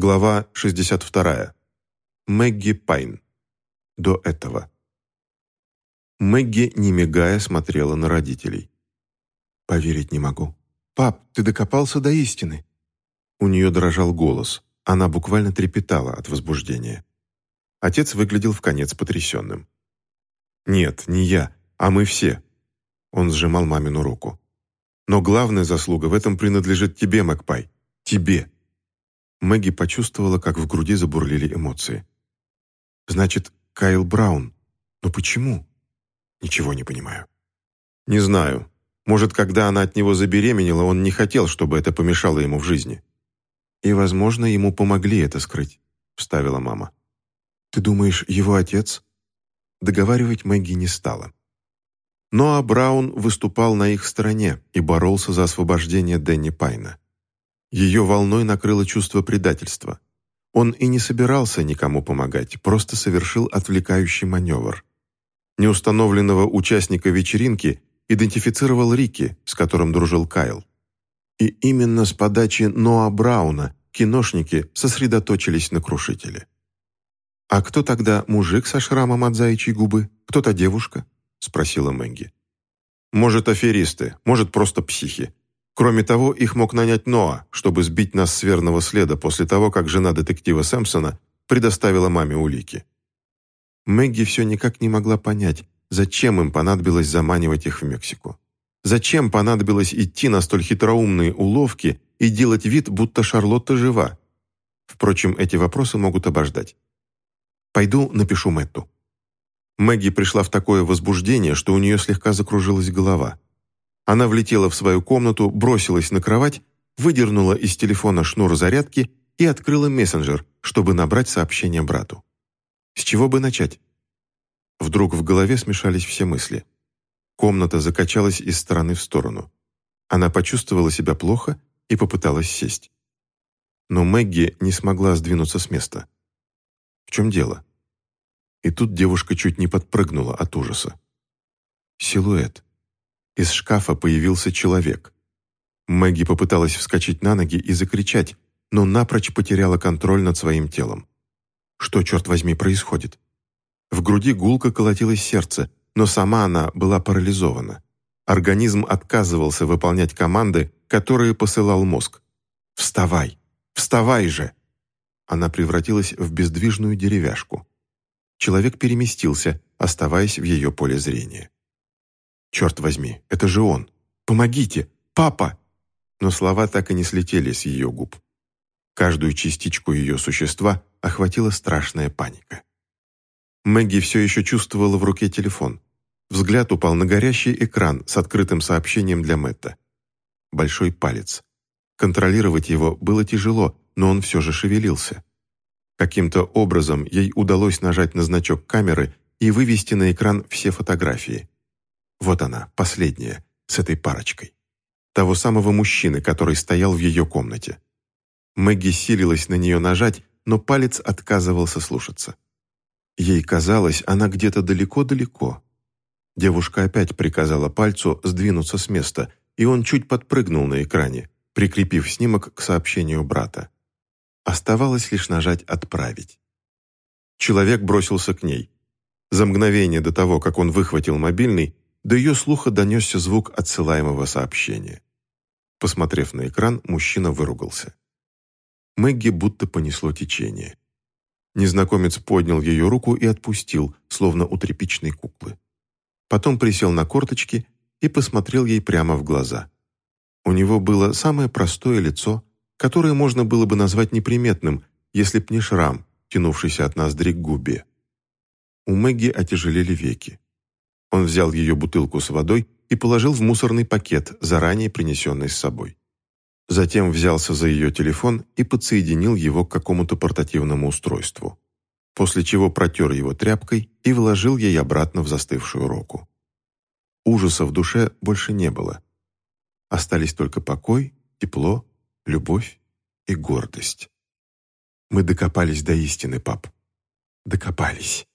Глава 62. Мэгги Пайн. До этого. Мэгги, не мигая, смотрела на родителей. «Поверить не могу. Пап, ты докопался до истины». У нее дрожал голос. Она буквально трепетала от возбуждения. Отец выглядел в конец потрясенным. «Нет, не я, а мы все». Он сжимал мамину руку. «Но главная заслуга в этом принадлежит тебе, Макпай. Тебе». Мэгги почувствовала, как в груди забурлили эмоции. «Значит, Кайл Браун. Но почему?» «Ничего не понимаю». «Не знаю. Может, когда она от него забеременела, он не хотел, чтобы это помешало ему в жизни». «И, возможно, ему помогли это скрыть», — вставила мама. «Ты думаешь, его отец?» Договаривать Мэгги не стала. Но а Браун выступал на их стороне и боролся за освобождение Дэнни Пайна. Ее волной накрыло чувство предательства. Он и не собирался никому помогать, просто совершил отвлекающий маневр. Неустановленного участника вечеринки идентифицировал Рики, с которым дружил Кайл. И именно с подачи Ноа Брауна киношники сосредоточились на крушителе. «А кто тогда мужик со шрамом от заячьей губы? Кто-то девушка?» — спросила Мэнги. «Может, аферисты, может, просто психи. Кроме того, их мог нанять Ноа, чтобы сбить нас с верного следа после того, как жена детектива Сэмпсона предоставила маме улики. Мэгги все никак не могла понять, зачем им понадобилось заманивать их в Мексику. Зачем понадобилось идти на столь хитроумные уловки и делать вид, будто Шарлотта жива? Впрочем, эти вопросы могут обождать. «Пойду напишу Мэтту». Мэгги пришла в такое возбуждение, что у нее слегка закружилась голова. Она влетела в свою комнату, бросилась на кровать, выдернула из телефона шнур зарядки и открыла мессенджер, чтобы набрать сообщение брату. С чего бы начать? Вдруг в голове смешались все мысли. Комната закачалась из стороны в сторону. Она почувствовала себя плохо и попыталась сесть. Но Мэгги не смогла сдвинуться с места. В чем дело? И тут девушка чуть не подпрыгнула от ужаса. Силуэт. Из шкафа появился человек. Мэгги попыталась вскочить на ноги и закричать, но напрочь потеряла контроль над своим телом. Что, черт возьми, происходит? В груди гулко колотилось сердце, но сама она была парализована. Организм отказывался выполнять команды, которые посылал мозг. «Вставай! Вставай же!» Она превратилась в бездвижную деревяшку. Человек переместился, оставаясь в ее поле зрения. «Черт возьми, это же он! Помогите! Папа!» Но слова так и не слетели с ее губ. Каждую частичку ее существа охватила страшная паника. Мэгги все еще чувствовала в руке телефон. Взгляд упал на горящий экран с открытым сообщением для Мэтта. Большой палец. Контролировать его было тяжело, но он все же шевелился. Каким-то образом ей удалось нажать на значок камеры и вывести на экран все фотографии. Вот она, последняя, с этой парочкой. Того самого мужчины, который стоял в ее комнате. Мэгги силилась на нее нажать, но палец отказывался слушаться. Ей казалось, она где-то далеко-далеко. Девушка опять приказала пальцу сдвинуться с места, и он чуть подпрыгнул на экране, прикрепив снимок к сообщению брата. Оставалось лишь нажать «Отправить». Человек бросился к ней. За мгновение до того, как он выхватил мобильный, до ее слуха донесся звук отсылаемого сообщения. Посмотрев на экран, мужчина выругался. Мэгги будто понесло течение. Незнакомец поднял ее руку и отпустил, словно у тряпичной куклы. Потом присел на корточки и посмотрел ей прямо в глаза. У него было самое простое лицо, которое можно было бы назвать неприметным, если б не шрам, тянувшийся от ноздри к губе. У Мэгги отяжелели веки. Он взял ее бутылку с водой и положил в мусорный пакет, заранее принесенный с собой. Затем взялся за ее телефон и подсоединил его к какому-то портативному устройству, после чего протер его тряпкой и вложил ей обратно в застывшую руку. Ужаса в душе больше не было. Остались только покой, тепло, любовь и гордость. Мы докопались до истины, пап. Докопались.